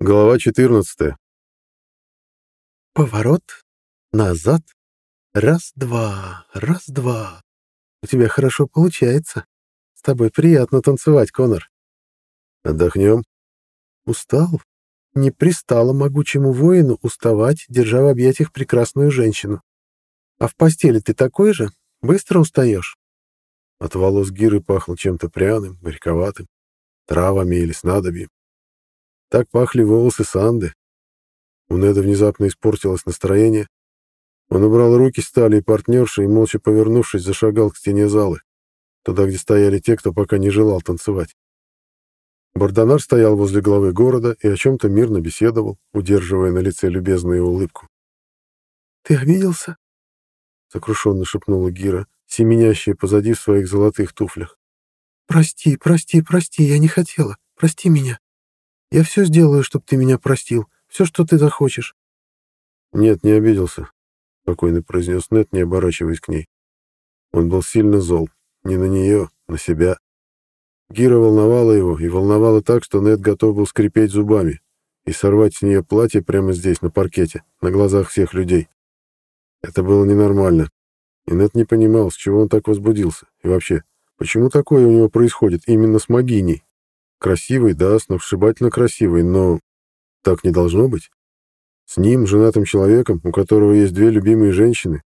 Глава 14. Поворот, назад, раз-два, раз-два. У тебя хорошо получается. С тобой приятно танцевать, Конор. Отдохнем? Устал? Не пристало могучему воину уставать, держа в объятиях прекрасную женщину. А в постели ты такой же? Быстро устаешь? От волос Гиры пахло чем-то пряным, горьковатым, травами или снадобьем. Так пахли волосы Санды. У Неда внезапно испортилось настроение. Он убрал руки с талии партнерши и, молча повернувшись, зашагал к стене залы, туда, где стояли те, кто пока не желал танцевать. Бардонар стоял возле главы города и о чем-то мирно беседовал, удерживая на лице любезную улыбку. «Ты обиделся?» — сокрушенно шепнула Гира, семенящая позади в своих золотых туфлях. «Прости, прости, прости, я не хотела. Прости меня». Я все сделаю, чтобы ты меня простил. Все, что ты захочешь. Нет, не обиделся, — спокойно произнес Нет, не оборачиваясь к ней. Он был сильно зол. Не на нее, на себя. Гира волновала его, и волновала так, что Нет готов был скрипеть зубами и сорвать с нее платье прямо здесь, на паркете, на глазах всех людей. Это было ненормально. И Нет не понимал, с чего он так возбудился. И вообще, почему такое у него происходит именно с Магиней? Красивый, да, сногсшибательно красивый, но так не должно быть. С ним, женатым человеком, у которого есть две любимые женщины,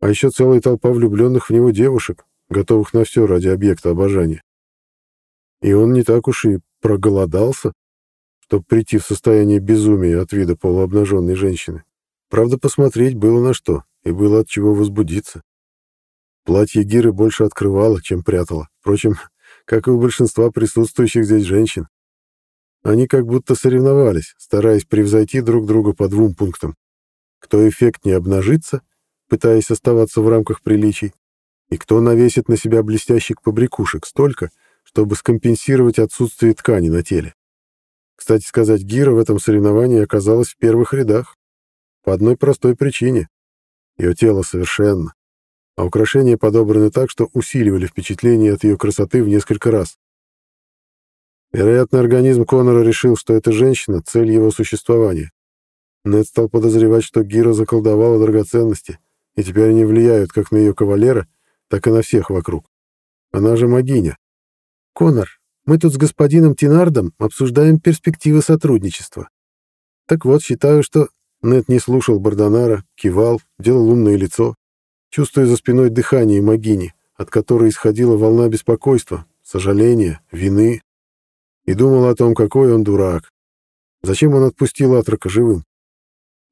а еще целая толпа влюбленных в него девушек, готовых на все ради объекта обожания. И он не так уж и проголодался, чтобы прийти в состояние безумия от вида полуобнаженной женщины. Правда, посмотреть было на что, и было от чего возбудиться. Платье Гиры больше открывало, чем прятало. Впрочем, как и у большинства присутствующих здесь женщин. Они как будто соревновались, стараясь превзойти друг друга по двум пунктам. Кто эффектнее обнажится, пытаясь оставаться в рамках приличий, и кто навесит на себя блестящих побрякушек столько, чтобы скомпенсировать отсутствие ткани на теле. Кстати сказать, Гира в этом соревновании оказалась в первых рядах. По одной простой причине. Ее тело совершенно, а украшения подобраны так, что усиливали впечатление от ее красоты в несколько раз. Вероятно, организм Конора решил, что эта женщина — цель его существования. Нед стал подозревать, что Гира заколдовала драгоценности, и теперь они влияют как на ее кавалера, так и на всех вокруг. Она же магиня. «Конор, мы тут с господином Тинардом обсуждаем перспективы сотрудничества. Так вот, считаю, что...» Нед не слушал Бардонара, кивал, делал умное лицо, чувствуя за спиной дыхание Магини, от которой исходила волна беспокойства, сожаления, вины, и думал о том, какой он дурак. Зачем он отпустил Атрака живым?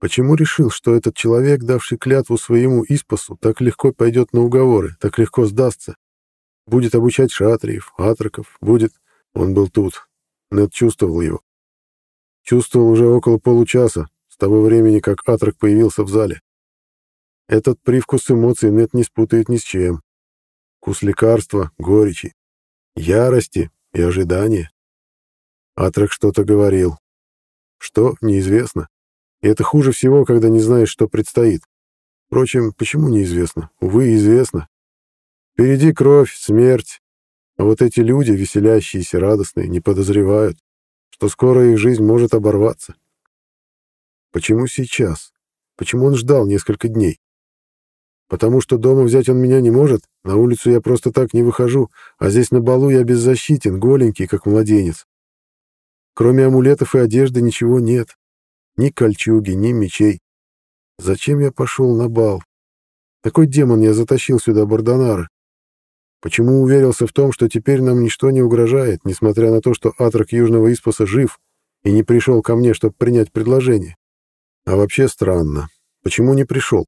Почему решил, что этот человек, давший клятву своему Испасу, так легко пойдет на уговоры, так легко сдастся? Будет обучать шатриев, атраков, будет... Он был тут. Нед чувствовал его. Чувствовал уже около получаса, с того времени, как Атрак появился в зале. Этот привкус эмоций нет не спутает ни с чем. Вкус лекарства, горечи, ярости и ожидания. Атрак что-то говорил. Что, неизвестно. И это хуже всего, когда не знаешь, что предстоит. Впрочем, почему неизвестно? Увы, известно. Впереди кровь, смерть. А вот эти люди, веселящиеся, радостные, не подозревают, что скоро их жизнь может оборваться. Почему сейчас? Почему он ждал несколько дней? Потому что дома взять он меня не может, на улицу я просто так не выхожу, а здесь на балу я беззащитен, голенький, как младенец. Кроме амулетов и одежды ничего нет. Ни кольчуги, ни мечей. Зачем я пошел на бал? Такой демон я затащил сюда Бардонара. Почему уверился в том, что теперь нам ничто не угрожает, несмотря на то, что Атрак Южного Испаса жив и не пришел ко мне, чтобы принять предложение? А вообще странно. Почему не пришел?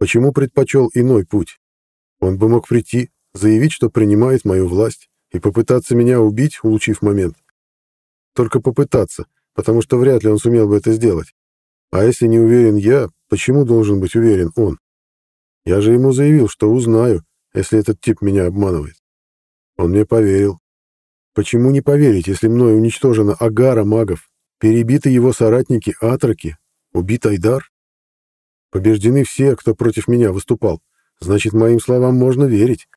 Почему предпочел иной путь? Он бы мог прийти, заявить, что принимает мою власть, и попытаться меня убить, улучив момент. Только попытаться, потому что вряд ли он сумел бы это сделать. А если не уверен я, почему должен быть уверен он? Я же ему заявил, что узнаю, если этот тип меня обманывает. Он мне поверил. Почему не поверить, если мной уничтожена агара магов, перебиты его соратники Атраки, убит Айдар? Побеждены все, кто против меня выступал. Значит, моим словам можно верить.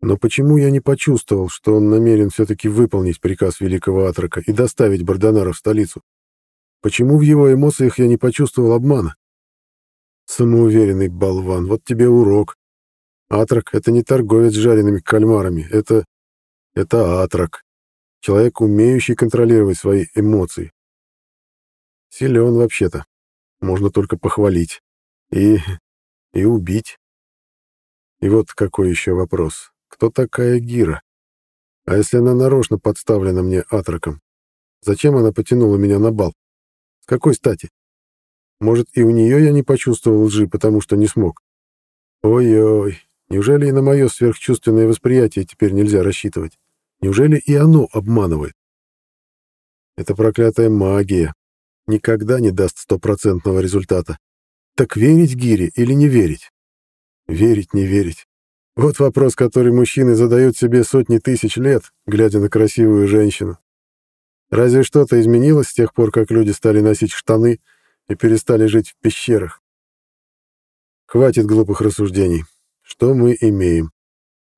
Но почему я не почувствовал, что он намерен все-таки выполнить приказ великого Атрака и доставить Бардонара в столицу? Почему в его эмоциях я не почувствовал обмана? Самоуверенный болван, вот тебе урок. Атрак — это не торговец с жареными кальмарами, это... это Атрак. Человек, умеющий контролировать свои эмоции. Силен вообще-то. Можно только похвалить. И... и убить. И вот какой еще вопрос. Кто такая Гира? А если она нарочно подставлена мне Атраком? Зачем она потянула меня на бал? С какой стати? Может, и у нее я не почувствовал лжи, потому что не смог? Ой-ой, неужели и на мое сверхчувственное восприятие теперь нельзя рассчитывать? Неужели и оно обманывает? Это проклятая магия. Никогда не даст стопроцентного результата. Так верить Гире или не верить? Верить, не верить. Вот вопрос, который мужчины задают себе сотни тысяч лет, глядя на красивую женщину. Разве что-то изменилось с тех пор, как люди стали носить штаны и перестали жить в пещерах? Хватит глупых рассуждений. Что мы имеем?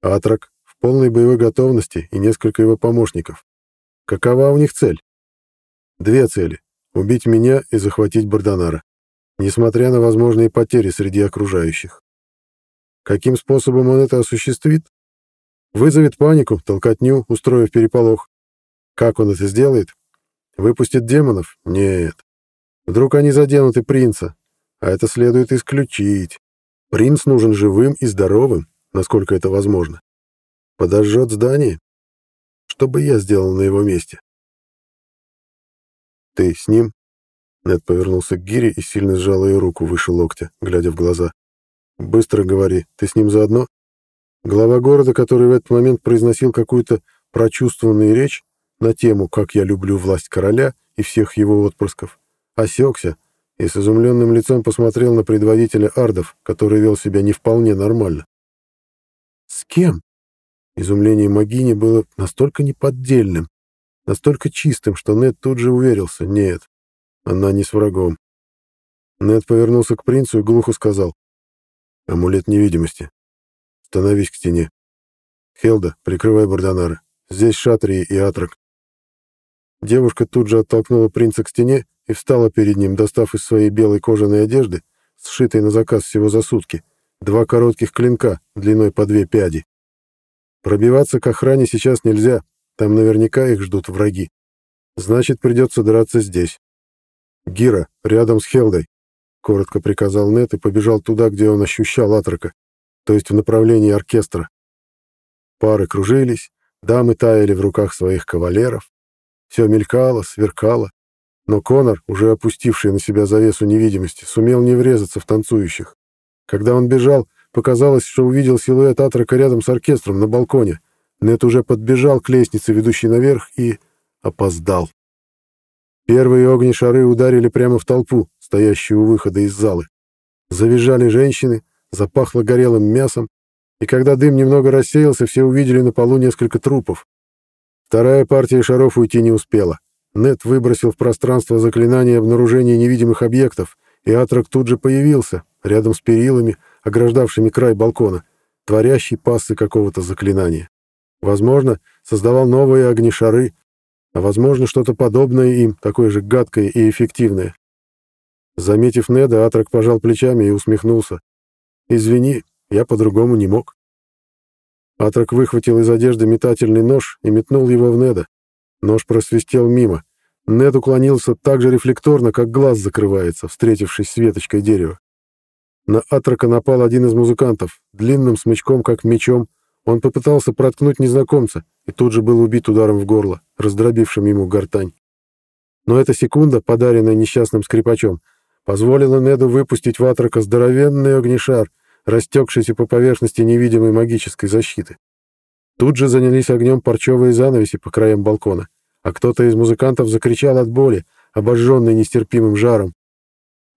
Атрак в полной боевой готовности и несколько его помощников. Какова у них цель? Две цели — убить меня и захватить Бардонара, несмотря на возможные потери среди окружающих. Каким способом он это осуществит? Вызовет панику, толкотню, устроив переполох. Как он это сделает? Выпустит демонов? Нет. Вдруг они заденут и принца, а это следует исключить. Принц нужен живым и здоровым, насколько это возможно. Подожжет здание? Что бы я сделал на его месте? «Ты с ним?» Нед повернулся к Гире и сильно сжал ее руку выше локтя, глядя в глаза. «Быстро говори, ты с ним заодно?» Глава города, который в этот момент произносил какую-то прочувствованную речь, на тему «Как я люблю власть короля и всех его отпрысков», осекся и с изумленным лицом посмотрел на предводителя ардов, который вел себя не вполне нормально. «С кем?» Изумление Магини было настолько неподдельным, настолько чистым, что Нед тут же уверился, нет, она не с врагом. Нед повернулся к принцу и глухо сказал, «Амулет невидимости. Становись к стене. Хелда, прикрывай Бардонара. Здесь Шатрии и Атрак. Девушка тут же оттолкнула принца к стене и встала перед ним, достав из своей белой кожаной одежды, сшитой на заказ всего за сутки, два коротких клинка длиной по две пяди. Пробиваться к охране сейчас нельзя, там наверняка их ждут враги. Значит, придется драться здесь. «Гира, рядом с Хелдой», — коротко приказал Нет и побежал туда, где он ощущал атрака, то есть в направлении оркестра. Пары кружились, дамы таяли в руках своих кавалеров, все мелькало, сверкало. Но Конор, уже опустивший на себя завесу невидимости, сумел не врезаться в танцующих. Когда он бежал, показалось, что увидел силуэт Атрака рядом с оркестром на балконе. Нет уже подбежал к лестнице, ведущей наверх, и опоздал. Первые огни-шары ударили прямо в толпу, стоящую у выхода из залы. Завизжали женщины, запахло горелым мясом, и когда дым немного рассеялся, все увидели на полу несколько трупов. Вторая партия шаров уйти не успела. Нет выбросил в пространство заклинание обнаружения невидимых объектов, и Атрак тут же появился, рядом с перилами, ограждавшими край балкона, творящий пассы какого-то заклинания. Возможно, создавал новые огнешары, а возможно, что-то подобное им, такое же гадкое и эффективное. Заметив Неда, Атрак пожал плечами и усмехнулся. «Извини, я по-другому не мог». Атрак выхватил из одежды метательный нож и метнул его в Неда. Нож просвистел мимо. Нед уклонился так же рефлекторно, как глаз закрывается, встретившись с веточкой дерева. На Атрака напал один из музыкантов. Длинным смычком, как мечом, он попытался проткнуть незнакомца и тут же был убит ударом в горло, раздробившим ему гортань. Но эта секунда, подаренная несчастным скрипачом, позволила Неду выпустить в Атрака здоровенный огнешар — растекшейся по поверхности невидимой магической защиты. Тут же занялись огнем парчевые занавеси по краям балкона, а кто-то из музыкантов закричал от боли, обожженный нестерпимым жаром.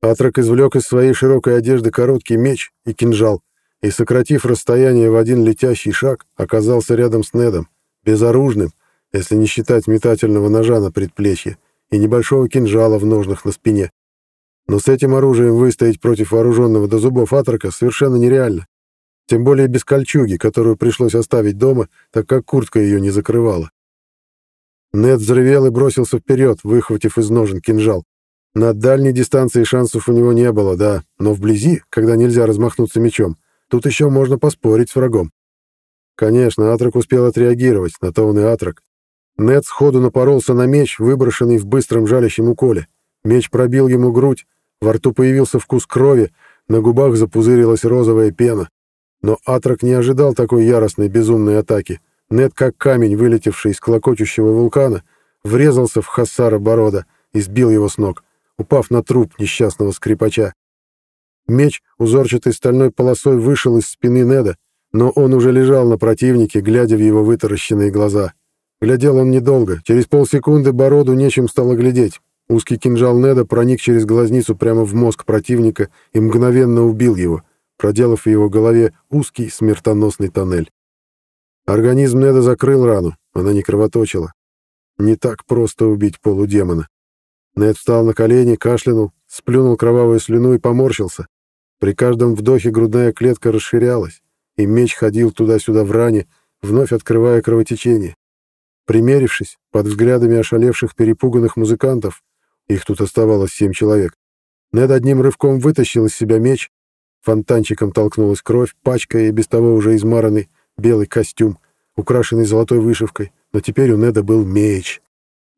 Атрак извлек из своей широкой одежды короткий меч и кинжал, и, сократив расстояние в один летящий шаг, оказался рядом с Недом, безоружным, если не считать метательного ножа на предплечье и небольшого кинжала в ножнах на спине. Но с этим оружием выстоять против вооруженного до зубов атрака совершенно нереально. Тем более без кольчуги, которую пришлось оставить дома, так как куртка ее не закрывала. Нед взревел и бросился вперед, выхватив из ножен кинжал. На дальней дистанции шансов у него не было, да, но вблизи, когда нельзя размахнуться мечом, тут еще можно поспорить с врагом. Конечно, Атрак успел отреагировать, на то он и Атрак. Нед сходу напоролся на меч, выброшенный в быстром жалящем уколе. Меч пробил ему грудь, во рту появился вкус крови, на губах запузырилась розовая пена. Но Атрак не ожидал такой яростной безумной атаки. Нед, как камень, вылетевший из клокочущего вулкана, врезался в Хассара Борода и сбил его с ног, упав на труп несчастного скрипача. Меч, узорчатой стальной полосой, вышел из спины Неда, но он уже лежал на противнике, глядя в его вытаращенные глаза. Глядел он недолго. Через полсекунды Бороду нечем стало глядеть. Узкий кинжал Неда проник через глазницу прямо в мозг противника и мгновенно убил его, проделав в его голове узкий смертоносный тоннель. Организм Неда закрыл рану, она не кровоточила. Не так просто убить полудемона. Нед встал на колени, кашлянул, сплюнул кровавую слюну и поморщился. При каждом вдохе грудная клетка расширялась, и меч ходил туда-сюда в ране, вновь открывая кровотечение. Примерившись, под взглядами ошалевших перепуганных музыкантов, их тут оставалось семь человек, Нед одним рывком вытащил из себя меч, фонтанчиком толкнулась кровь, пачкая и без того уже измаранный белый костюм, украшенный золотой вышивкой, но теперь у Неда был меч.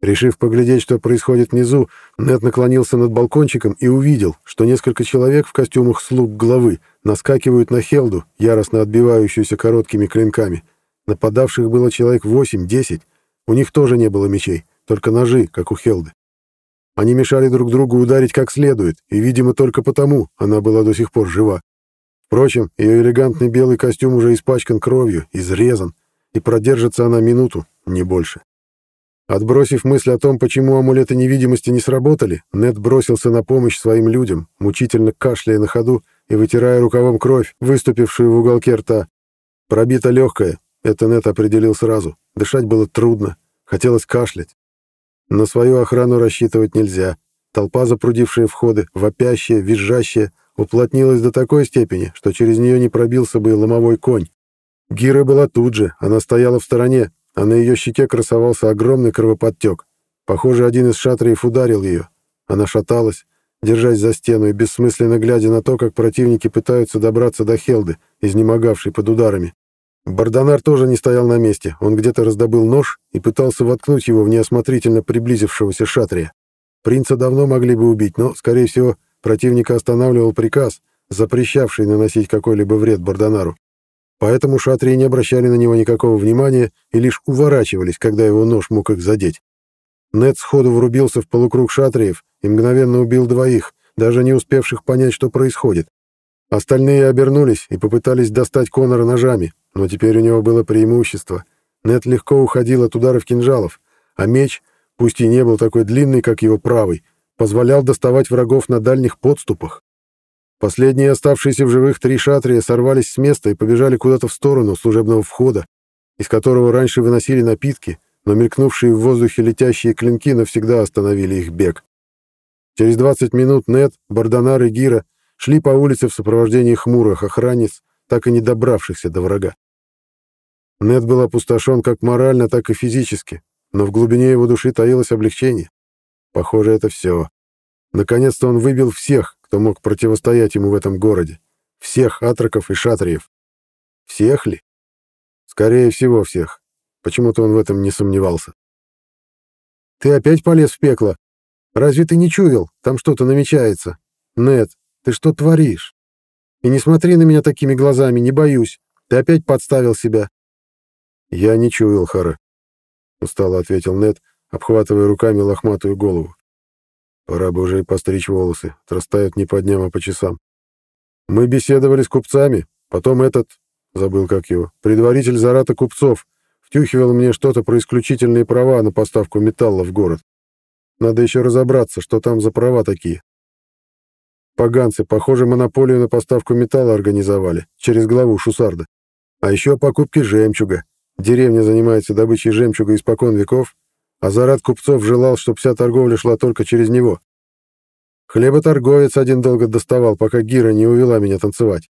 Решив поглядеть, что происходит внизу, Нед наклонился над балкончиком и увидел, что несколько человек в костюмах слуг главы наскакивают на Хелду, яростно отбивающуюся короткими клинками. Нападавших было человек восемь-десять. У них тоже не было мечей, только ножи, как у Хелды. Они мешали друг другу ударить как следует, и, видимо, только потому она была до сих пор жива. Впрочем, ее элегантный белый костюм уже испачкан кровью, изрезан, и продержится она минуту, не больше. Отбросив мысль о том, почему амулеты невидимости не сработали, Нед бросился на помощь своим людям, мучительно кашляя на ходу и вытирая рукавом кровь, выступившую в уголке рта. Пробита легкая, это Нед определил сразу. Дышать было трудно, хотелось кашлять. На свою охрану рассчитывать нельзя. Толпа, запрудившая входы, вопящая, визжащая, уплотнилась до такой степени, что через нее не пробился бы ломовой конь. Гира была тут же, она стояла в стороне, а на ее щеке красовался огромный кровоподтек. Похоже, один из шатриев ударил ее. Она шаталась, держась за стену и бессмысленно глядя на то, как противники пытаются добраться до Хелды, изнемогавшей под ударами. Бардонар тоже не стоял на месте, он где-то раздобыл нож и пытался воткнуть его в неосмотрительно приблизившегося шатрия. Принца давно могли бы убить, но, скорее всего, Противника останавливал приказ, запрещавший наносить какой-либо вред Бардонару. Поэтому шатрии не обращали на него никакого внимания и лишь уворачивались, когда его нож мог их задеть. Нед сходу врубился в полукруг шатриев и мгновенно убил двоих, даже не успевших понять, что происходит. Остальные обернулись и попытались достать Конора ножами, но теперь у него было преимущество. Нед легко уходил от ударов кинжалов, а меч, пусть и не был такой длинный, как его правый, позволял доставать врагов на дальних подступах. Последние оставшиеся в живых три шатрия сорвались с места и побежали куда-то в сторону служебного входа, из которого раньше выносили напитки, но мелькнувшие в воздухе летящие клинки навсегда остановили их бег. Через 20 минут Нет, Бардонар и Гира шли по улице в сопровождении хмурых охранниц, так и не добравшихся до врага. Нет был опустошен как морально, так и физически, но в глубине его души таилось облегчение. Похоже, это все. Наконец-то он выбил всех, кто мог противостоять ему в этом городе. Всех атраков и шатриев. Всех ли? Скорее всего, всех. Почему-то он в этом не сомневался. «Ты опять полез в пекло? Разве ты не чуял? Там что-то намечается. Нет, ты что творишь? И не смотри на меня такими глазами, не боюсь. Ты опять подставил себя». «Я не чуял, Хара», — устало ответил Нед, обхватывая руками лохматую голову. Пора бы уже и постричь волосы, отрастают не по дням, а по часам. Мы беседовали с купцами, потом этот, забыл как его, предваритель Зарата купцов, втюхивал мне что-то про исключительные права на поставку металла в город. Надо еще разобраться, что там за права такие. Поганцы, похоже, монополию на поставку металла организовали, через главу Шусарда. А еще покупки жемчуга. Деревня занимается добычей жемчуга испокон веков, а Зарад купцов желал, чтобы вся торговля шла только через него. Хлеботорговец один долго доставал, пока Гира не увела меня танцевать.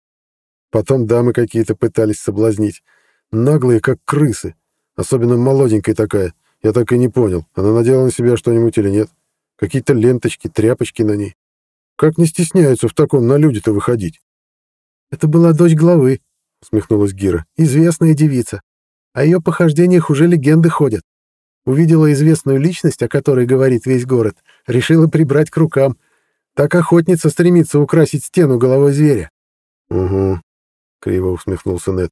Потом дамы какие-то пытались соблазнить. Наглые, как крысы. Особенно молоденькая такая. Я так и не понял, она надела на себя что-нибудь или нет. Какие-то ленточки, тряпочки на ней. Как не стесняются в таком на люди-то выходить? «Это была дочь главы», — усмехнулась Гира. «Известная девица. О ее похождениях уже легенды ходят. Увидела известную личность, о которой говорит весь город, решила прибрать к рукам. Так охотница стремится украсить стену головой зверя». «Угу», — криво усмехнулся Нед.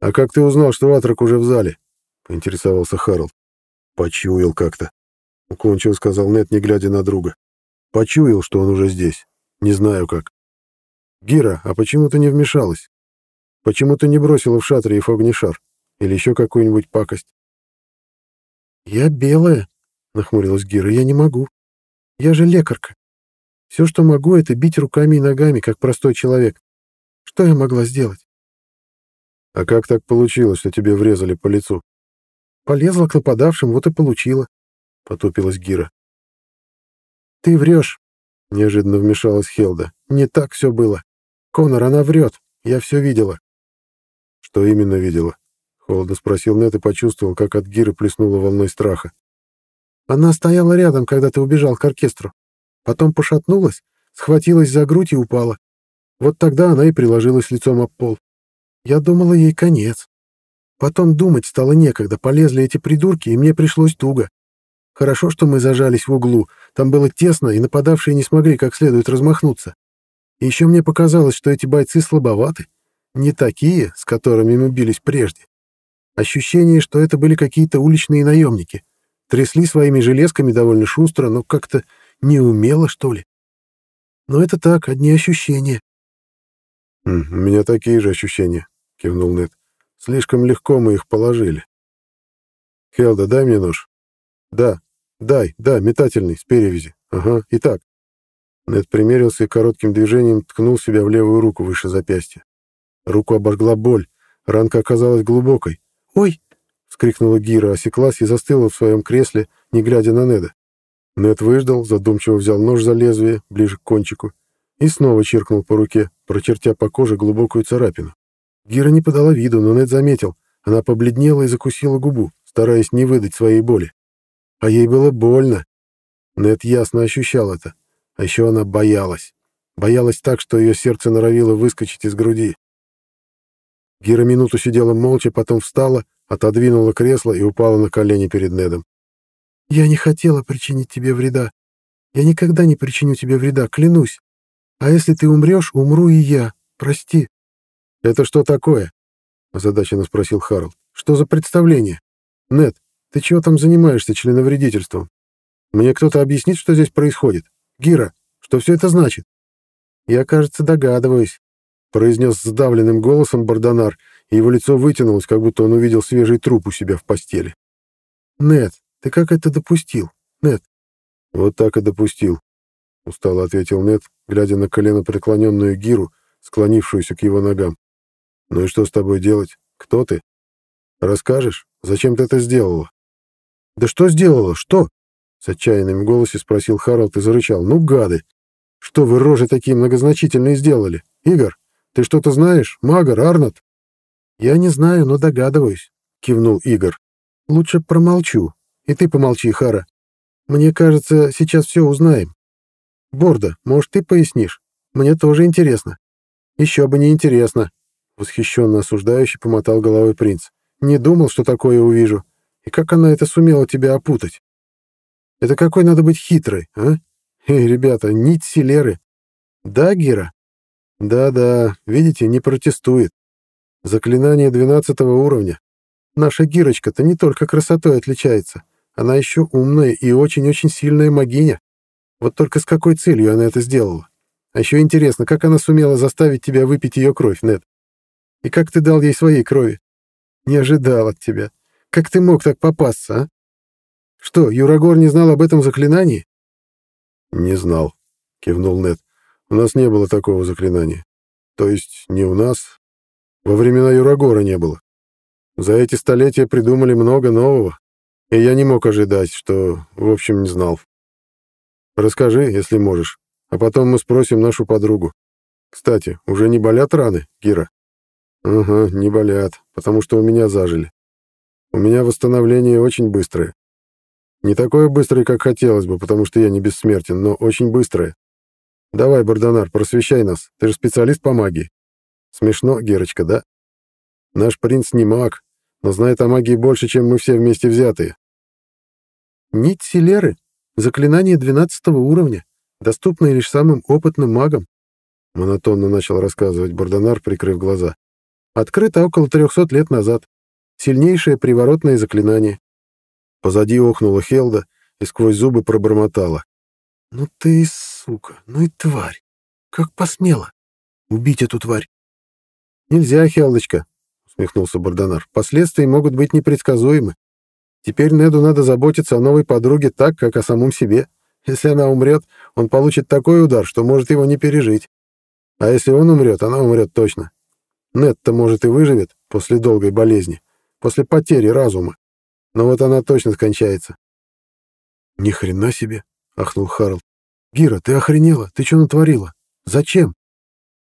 «А как ты узнал, что Атрак уже в зале?» — поинтересовался Харалд. «Почуял как-то», — уклончиво сказал Нед, не глядя на друга. «Почуял, что он уже здесь. Не знаю как. Гира, а почему ты не вмешалась? Почему ты не бросила в шатре и огнешар? Или еще какую-нибудь пакость?» «Я белая», — нахмурилась Гира, — «я не могу. Я же лекарка. Все, что могу, это бить руками и ногами, как простой человек. Что я могла сделать?» «А как так получилось, что тебе врезали по лицу?» «Полезла к нападавшим, вот и получила», — потупилась Гира. «Ты врешь», — неожиданно вмешалась Хелда. «Не так все было. Конор, она врет. Я все видела». «Что именно видела?» — холодно спросил Нет и почувствовал, как от Гиры плеснула волной страха. «Она стояла рядом, когда ты убежал к оркестру. Потом пошатнулась, схватилась за грудь и упала. Вот тогда она и приложилась лицом об пол. Я думала, ей конец. Потом думать стало некогда, полезли эти придурки, и мне пришлось туго. Хорошо, что мы зажались в углу, там было тесно, и нападавшие не смогли как следует размахнуться. И еще мне показалось, что эти бойцы слабоваты, не такие, с которыми мы бились прежде. Ощущение, что это были какие-то уличные наемники. Трясли своими железками довольно шустро, но как-то неумело, что ли. Но это так, одни ощущения. «У меня такие же ощущения», — кивнул Нед. «Слишком легко мы их положили». «Хелда, дай мне нож». «Да, дай, да, метательный, с перевязи. Ага, итак». Нед примерился и коротким движением ткнул себя в левую руку выше запястья. Руку обожгла боль, ранка оказалась глубокой. «Ой!» — вскрикнула Гира, осеклась и застыла в своем кресле, не глядя на Неда. Нед выждал, задумчиво взял нож за лезвие, ближе к кончику, и снова чиркнул по руке, прочертя по коже глубокую царапину. Гира не подала виду, но Нед заметил. Она побледнела и закусила губу, стараясь не выдать своей боли. А ей было больно. Нед ясно ощущал это. А еще она боялась. Боялась так, что ее сердце норовило выскочить из груди. Гира минуту сидела молча, потом встала, отодвинула кресло и упала на колени перед Недом. «Я не хотела причинить тебе вреда. Я никогда не причиню тебе вреда, клянусь. А если ты умрешь, умру и я. Прости. Это что такое? озадаченно спросил Харл. Что за представление? Нет, ты чего там занимаешься членовредительством? Мне кто-то объяснит, что здесь происходит? Гира, что все это значит? Я, кажется, догадываюсь, произнес сдавленным голосом Бардонар, и его лицо вытянулось, как будто он увидел свежий труп у себя в постели. Нет, ты как это допустил? Нет. Вот так и допустил, устало ответил Нет, глядя на колено преклоненную Гиру, склонившуюся к его ногам. «Ну и что с тобой делать? Кто ты? Расскажешь, зачем ты это сделала?» «Да что сделала? Что?» С отчаянным голосе спросил Харалд и зарычал. «Ну, гады! Что вы рожи такие многозначительные сделали? Игорь, ты что-то знаешь? Магар, Арнот?» «Я не знаю, но догадываюсь», — кивнул Игорь. «Лучше промолчу. И ты помолчи, Хара. Мне кажется, сейчас все узнаем. Борда, может, ты пояснишь? Мне тоже интересно. Еще бы не интересно. Восхищенно осуждающий помотал головой принц. Не думал, что такое увижу. И как она это сумела тебя опутать? Это какой надо быть хитрой, а? Эй, ребята, нить Селеры. Да, Гира? Да-да, видите, не протестует. Заклинание двенадцатого уровня. Наша Гирочка-то не только красотой отличается. Она еще умная и очень-очень сильная магиня. Вот только с какой целью она это сделала? А еще интересно, как она сумела заставить тебя выпить ее кровь, Нед? И как ты дал ей своей крови? Не ожидал от тебя. Как ты мог так попасться, а? Что, Юрагор не знал об этом заклинании? Не знал, кивнул Нед. У нас не было такого заклинания. То есть не у нас. Во времена Юрагора не было. За эти столетия придумали много нового, и я не мог ожидать, что, в общем, не знал. Расскажи, если можешь, а потом мы спросим нашу подругу. Кстати, уже не болят раны, Гира? Ага, не болят, потому что у меня зажили. У меня восстановление очень быстрое. Не такое быстрое, как хотелось бы, потому что я не бессмертен, но очень быстрое. Давай, Бардонар, просвещай нас. Ты же специалист по магии. Смешно, Герочка, да? Наш принц не маг, но знает о магии больше, чем мы все вместе взятые. Нить Селеры — заклинание 12 уровня, доступное лишь самым опытным магам, — монотонно начал рассказывать Бардонар, прикрыв глаза. Открыто около 300 лет назад. Сильнейшее приворотное заклинание. Позади охнула Хелда и сквозь зубы пробормотала. «Ну ты сука, ну и тварь! Как посмела! Убить эту тварь!» «Нельзя, Хелдочка!» — усмехнулся Бардонар. «Последствия могут быть непредсказуемы. Теперь Неду надо заботиться о новой подруге так, как о самом себе. Если она умрет, он получит такой удар, что может его не пережить. А если он умрет, она умрет точно. Нед-то, может, и выживет после долгой болезни, после потери разума. Но вот она точно скончается. Ни хрена себе, ахнул Харл. Гира, ты охренела? Ты что натворила? Зачем?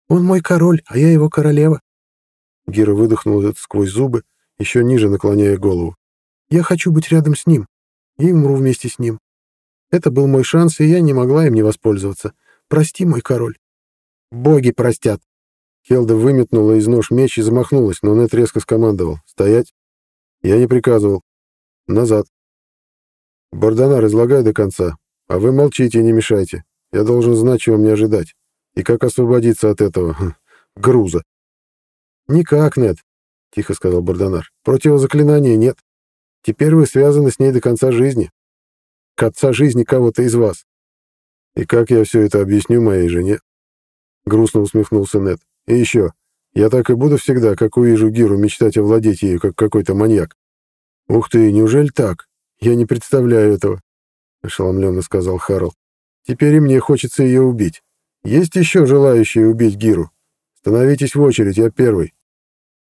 Он мой король, а я его королева. Гира выдохнула это сквозь зубы, еще ниже наклоняя голову. Я хочу быть рядом с ним и умру вместе с ним. Это был мой шанс, и я не могла им не воспользоваться. Прости, мой король. Боги простят. Хелда выметнула из нож меч и замахнулась, но Нет резко скомандовал. «Стоять!» Я не приказывал. Назад. Бардонар, излагай до конца. А вы молчите и не мешайте. Я должен знать, чего мне ожидать. И как освободиться от этого груза. Никак, Нет, тихо сказал Бардонар. Противозаклинания нет. Теперь вы связаны с ней до конца жизни. К отца жизни кого-то из вас. И как я все это объясню моей жене? Грустно усмехнулся Нет. И еще. Я так и буду всегда, как увижу Гиру, мечтать овладеть ею, как какой-то маньяк. «Ух ты, неужели так? Я не представляю этого», — ошеломленно сказал Харл. «Теперь и мне хочется ее убить. Есть еще желающие убить Гиру? Становитесь в очередь, я первый».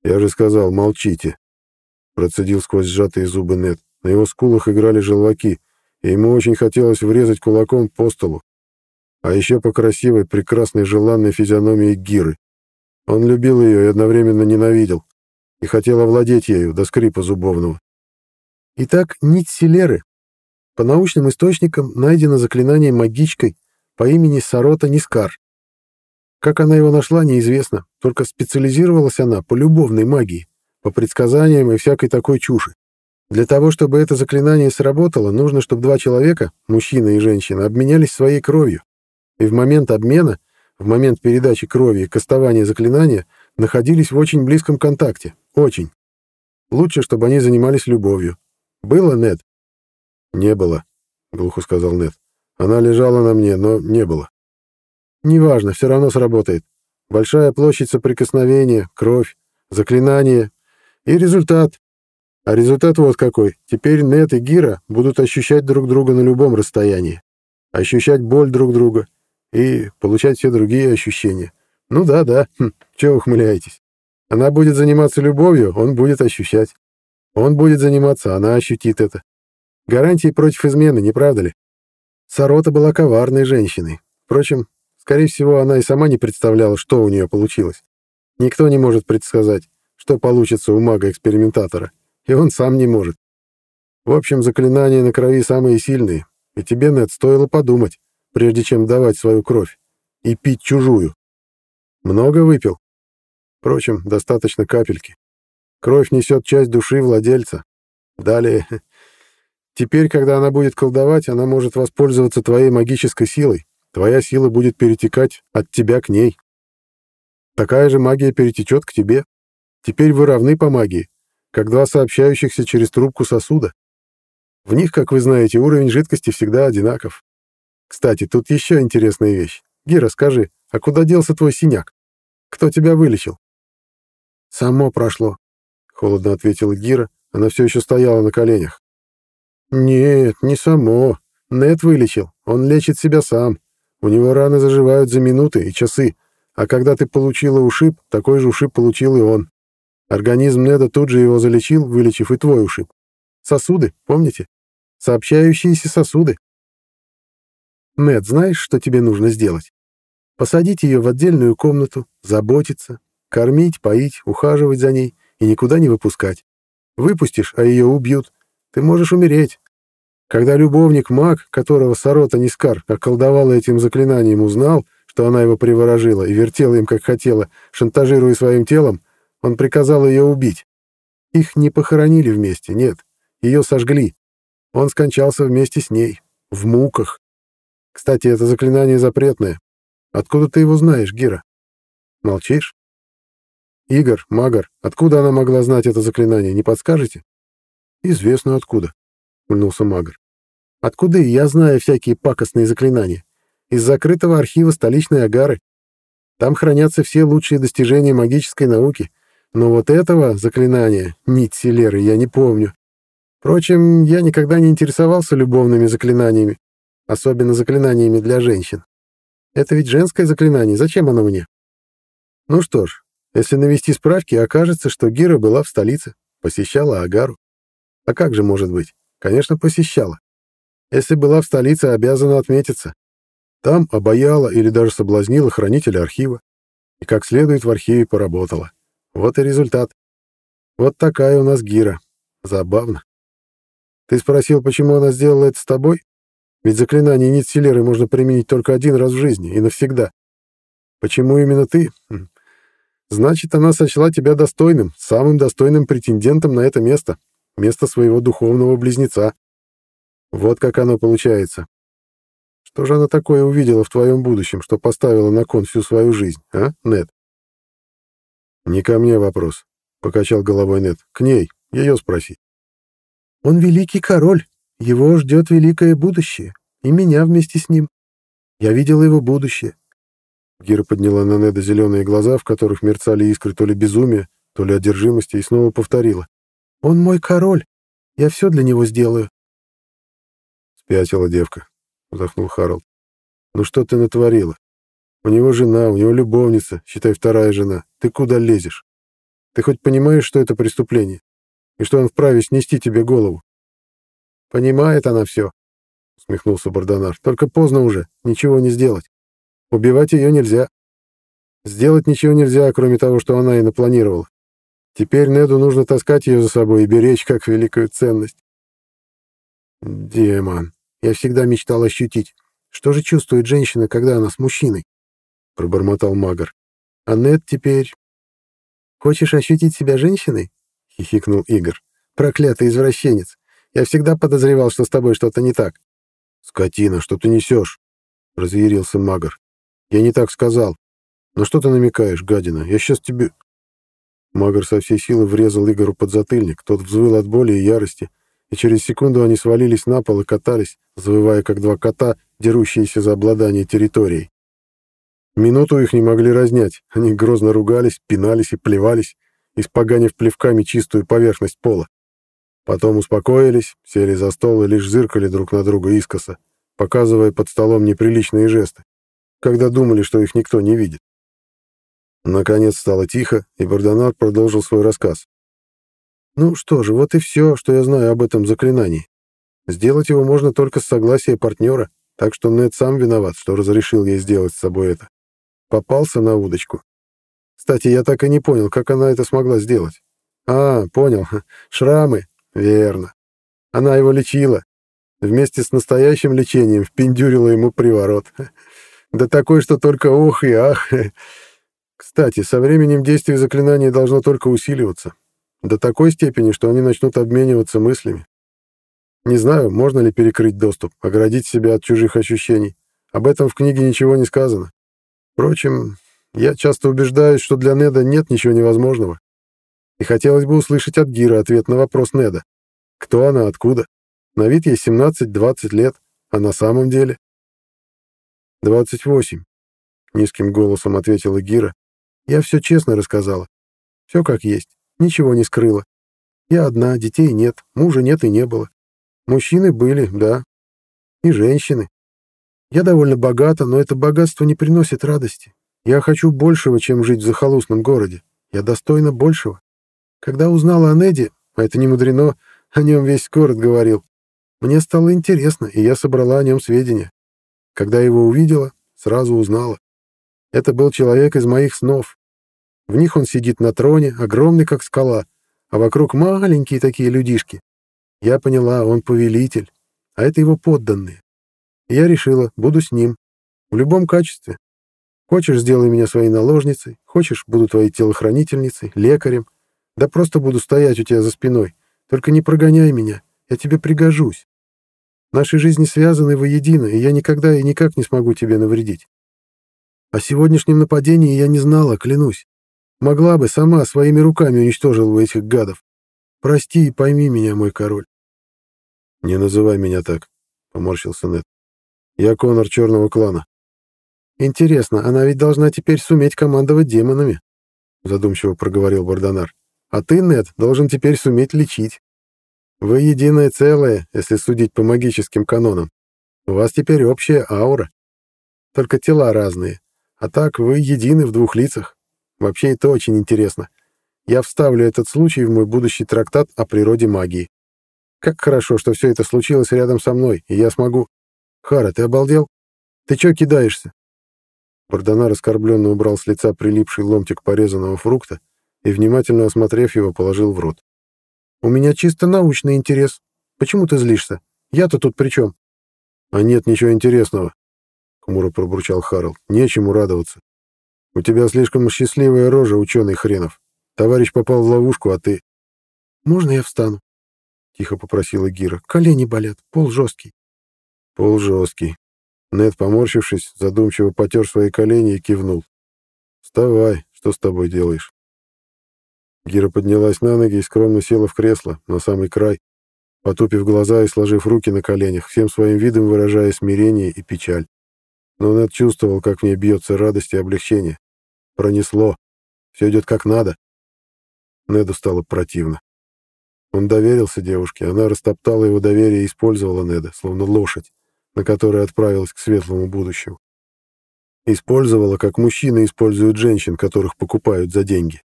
«Я же сказал, молчите», — процедил сквозь сжатые зубы Нет. На его скулах играли желваки, и ему очень хотелось врезать кулаком по столу. А еще по красивой, прекрасной, желанной физиономии Гиры. Он любил ее и одновременно ненавидел, и хотел овладеть ею до скрипа зубовного. Итак, нить Селеры. По научным источникам найдено заклинание магичкой по имени Сарота Нискар. Как она его нашла, неизвестно, только специализировалась она по любовной магии, по предсказаниям и всякой такой чуши. Для того, чтобы это заклинание сработало, нужно, чтобы два человека, мужчина и женщина, обменялись своей кровью. И в момент обмена, в момент передачи крови и кастования заклинания, находились в очень близком контакте. Очень. Лучше, чтобы они занимались любовью. Было, Нед? Не было, глухо сказал Нед. Она лежала на мне, но не было. Неважно, все равно сработает. Большая площадь соприкосновения, кровь, заклинание и результат. А результат вот какой. Теперь Нет и Гира будут ощущать друг друга на любом расстоянии. Ощущать боль друг друга и получать все другие ощущения. Ну да, да, хм, чего ухмыляетесь? Она будет заниматься любовью, он будет ощущать. Он будет заниматься, она ощутит это. Гарантии против измены, не правда ли? Сарота была коварной женщиной. Впрочем, скорее всего, она и сама не представляла, что у нее получилось. Никто не может предсказать, что получится у мага-экспериментатора, и он сам не может. В общем, заклинания на крови самые сильные, и тебе, Нед, стоило подумать, прежде чем давать свою кровь, и пить чужую. Много выпил? Впрочем, достаточно капельки. Кровь несет часть души владельца. Далее. Теперь, когда она будет колдовать, она может воспользоваться твоей магической силой. Твоя сила будет перетекать от тебя к ней. Такая же магия перетечет к тебе. Теперь вы равны по магии, как два сообщающихся через трубку сосуда. В них, как вы знаете, уровень жидкости всегда одинаков. Кстати, тут еще интересная вещь. Гира, скажи, а куда делся твой синяк? Кто тебя вылечил? Само прошло, Холодно ответила Гира, она все еще стояла на коленях. Нет, не само. Нет вылечил. Он лечит себя сам. У него раны заживают за минуты и часы. А когда ты получила ушиб, такой же ушиб получил и он. Организм Неда тут же его залечил, вылечив и твой ушиб. Сосуды, помните? Сообщающиеся сосуды. Нед, знаешь, что тебе нужно сделать? Посадить ее в отдельную комнату, заботиться, кормить, поить, ухаживать за ней и никуда не выпускать. Выпустишь, а ее убьют. Ты можешь умереть. Когда любовник-маг, которого Сарота Нискар околдовала этим заклинанием, узнал, что она его приворожила и вертела им, как хотела, шантажируя своим телом, он приказал ее убить. Их не похоронили вместе, нет. Ее сожгли. Он скончался вместе с ней. В муках. Кстати, это заклинание запретное. Откуда ты его знаешь, Гира? Молчишь? Игорь, Магар, откуда она могла знать это заклинание, не подскажете? Известно откуда, улыбнулся Магар. Откуда я знаю всякие пакостные заклинания? Из закрытого архива столичной Агары. Там хранятся все лучшие достижения магической науки. Но вот этого заклинания, нить Селеры, я не помню. Впрочем, я никогда не интересовался любовными заклинаниями, особенно заклинаниями для женщин. Это ведь женское заклинание, зачем оно мне? Ну что ж, если навести справки, окажется, что Гира была в столице, посещала Агару. А как же может быть? Конечно, посещала. Если была в столице, обязана отметиться. Там обаяла или даже соблазнила хранителя архива. И как следует в архиве поработала. Вот и результат. Вот такая у нас Гира. Забавно. Ты спросил, почему она сделала это с тобой? Ведь заклинание Нитсилеры можно применить только один раз в жизни и навсегда. Почему именно ты? Хм. Значит, она сочла тебя достойным, самым достойным претендентом на это место, место своего духовного близнеца. Вот как оно получается. Что же она такое увидела в твоем будущем, что поставила на кон всю свою жизнь, а, Нед? Не ко мне вопрос, — покачал головой Нед. К ней, ее спроси. Он великий король, его ждет великое будущее, и меня вместе с ним. Я видела его будущее. Гира подняла на Неда зеленые глаза, в которых мерцали искры то ли безумия, то ли одержимости, и снова повторила. «Он мой король. Я все для него сделаю». Спятила девка, — вздохнул Харалд. «Ну что ты натворила? У него жена, у него любовница, считай, вторая жена. Ты куда лезешь? Ты хоть понимаешь, что это преступление? И что он вправе снести тебе голову? Понимает она все, усмехнулся Бардонар. Только поздно уже, ничего не сделать. Убивать ее нельзя. Сделать ничего нельзя, кроме того, что она и напланировала. Теперь Неду нужно таскать ее за собой и беречь как великую ценность. Демон, я всегда мечтал ощутить, что же чувствует женщина, когда она с мужчиной, пробормотал Магар. А Нед теперь... Хочешь ощутить себя женщиной? хихикнул Игорь. Проклятый извращенец. Я всегда подозревал, что с тобой что-то не так. Скотина, что ты несешь? Разъярился Магар. Я не так сказал. На что ты намекаешь, гадина? Я сейчас тебе... Магар со всей силы врезал Игору под затыльник. Тот взвыл от боли и ярости, и через секунду они свалились на пол и катались, завывая как два кота, дерущиеся за обладание территорией. Минуту их не могли разнять. Они грозно ругались, пинались и плевались, испоганив плевками чистую поверхность пола. Потом успокоились, сели за стол и лишь зыркали друг на друга искоса, показывая под столом неприличные жесты, когда думали, что их никто не видит. Наконец стало тихо, и Бардонар продолжил свой рассказ. «Ну что же, вот и все, что я знаю об этом заклинании. Сделать его можно только с согласия партнера, так что Нед сам виноват, что разрешил ей сделать с собой это. Попался на удочку. Кстати, я так и не понял, как она это смогла сделать. А, понял, шрамы, Верно. Она его лечила. Вместе с настоящим лечением впендюрила ему приворот. Да такой, что только ох и ах. Кстати, со временем действие заклинания должно только усиливаться. До такой степени, что они начнут обмениваться мыслями. Не знаю, можно ли перекрыть доступ, оградить себя от чужих ощущений. Об этом в книге ничего не сказано. Впрочем, я часто убеждаюсь, что для Неда нет ничего невозможного. И хотелось бы услышать от Гира ответ на вопрос Неда. Кто она, откуда? На вид ей 17-20 лет, а на самом деле... 28, низким голосом ответила Гира. Я все честно рассказала. Все как есть, ничего не скрыла. Я одна, детей нет, мужа нет и не было. Мужчины были, да, и женщины. Я довольно богата, но это богатство не приносит радости. Я хочу большего, чем жить в захолустном городе. Я достойна большего. Когда узнала о Неде, а это не мудрено, о нем весь город говорил, мне стало интересно, и я собрала о нем сведения. Когда его увидела, сразу узнала. Это был человек из моих снов. В них он сидит на троне, огромный как скала, а вокруг маленькие такие людишки. Я поняла, он повелитель, а это его подданные. И я решила, буду с ним. В любом качестве. Хочешь, сделай меня своей наложницей, хочешь, буду твоей телохранительницей, лекарем. Да просто буду стоять у тебя за спиной. Только не прогоняй меня, я тебе пригожусь. Наши жизни связаны воедино, и я никогда и никак не смогу тебе навредить. О сегодняшнем нападении я не знала, клянусь. Могла бы, сама своими руками уничтожила бы этих гадов. Прости и пойми меня, мой король. — Не называй меня так, — поморщился Нед. — Я Конор Черного клана. — Интересно, она ведь должна теперь суметь командовать демонами, — задумчиво проговорил Бардонар. — А ты, Нед, должен теперь суметь лечить. Вы единое целое, если судить по магическим канонам. У вас теперь общая аура. Только тела разные. А так вы едины в двух лицах. Вообще это очень интересно. Я вставлю этот случай в мой будущий трактат о природе магии. Как хорошо, что все это случилось рядом со мной, и я смогу... Хара, ты обалдел? Ты чё кидаешься? Бардонар оскорбленно убрал с лица прилипший ломтик порезанного фрукта и, внимательно осмотрев его, положил в рот. У меня чисто научный интерес. Почему ты злишься? Я-то тут при чем? А нет ничего интересного, хмуро пробурчал Харл. Нечему радоваться. У тебя слишком счастливая рожа, ученый хренов. Товарищ попал в ловушку, а ты... Можно я встану? Тихо попросила Гира. Колени болят, пол жесткий. Пол жесткий. Нед, поморщившись, задумчиво потер свои колени и кивнул. «Вставай, что с тобой делаешь?» Гира поднялась на ноги и скромно села в кресло, на самый край, потупив глаза и сложив руки на коленях, всем своим видом выражая смирение и печаль. Но Нед чувствовал, как в ней бьется радость и облегчение. Пронесло. Все идет как надо. Неду стало противно. Он доверился девушке, она растоптала его доверие и использовала Неда, словно лошадь, на которой отправилась к светлому будущему. Использовала, как мужчины используют женщин, которых покупают за деньги.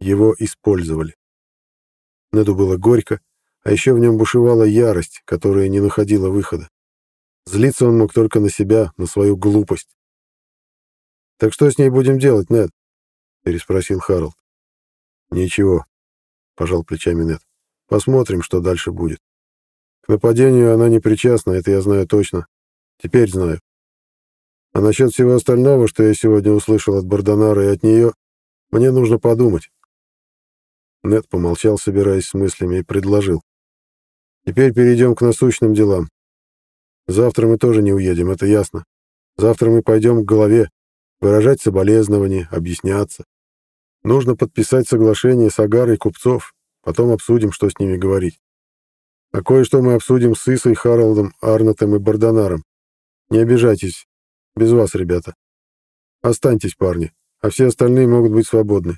Его использовали. Неду было горько, а еще в нем бушевала ярость, которая не находила выхода. Злиться он мог только на себя, на свою глупость. «Так что с ней будем делать, Нед?» — переспросил Харалд. «Ничего», — пожал плечами Нед. «Посмотрим, что дальше будет. К нападению она не причастна, это я знаю точно. Теперь знаю. А насчет всего остального, что я сегодня услышал от Бардонара и от нее, мне нужно подумать. Нед помолчал, собираясь с мыслями, и предложил. «Теперь перейдем к насущным делам. Завтра мы тоже не уедем, это ясно. Завтра мы пойдем к голове, выражать соболезнования, объясняться. Нужно подписать соглашение с Агарой купцов, потом обсудим, что с ними говорить. А кое-что мы обсудим с Исой, Харалдом, Арнотом и Бардонаром. Не обижайтесь. Без вас, ребята. Останьтесь, парни, а все остальные могут быть свободны.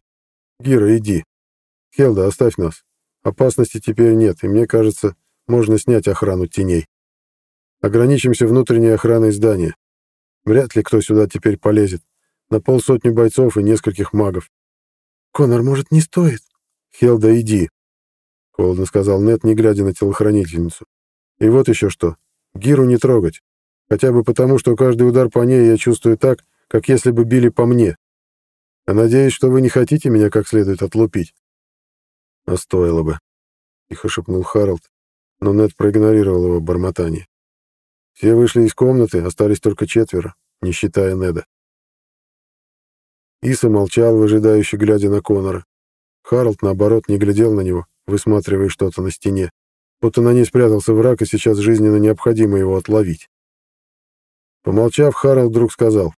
Гира, иди. Хелда, оставь нас. Опасности теперь нет, и мне кажется, можно снять охрану теней. Ограничимся внутренней охраной здания. Вряд ли кто сюда теперь полезет. На полсотни бойцов и нескольких магов. Конор, может, не стоит? Хелда, иди. Холодно сказал Нет, не глядя на телохранительницу. И вот еще что. Гиру не трогать. Хотя бы потому, что каждый удар по ней я чувствую так, как если бы били по мне. А надеюсь, что вы не хотите меня как следует отлупить. «А стоило бы», — тихо шепнул Харалд, но Нед проигнорировал его бормотание. Все вышли из комнаты, остались только четверо, не считая Неда. Иса молчал, выжидающе глядя на Конора. Харалд, наоборот, не глядел на него, высматривая что-то на стене, будто на ней спрятался враг, и сейчас жизненно необходимо его отловить. Помолчав, Харалд вдруг сказал.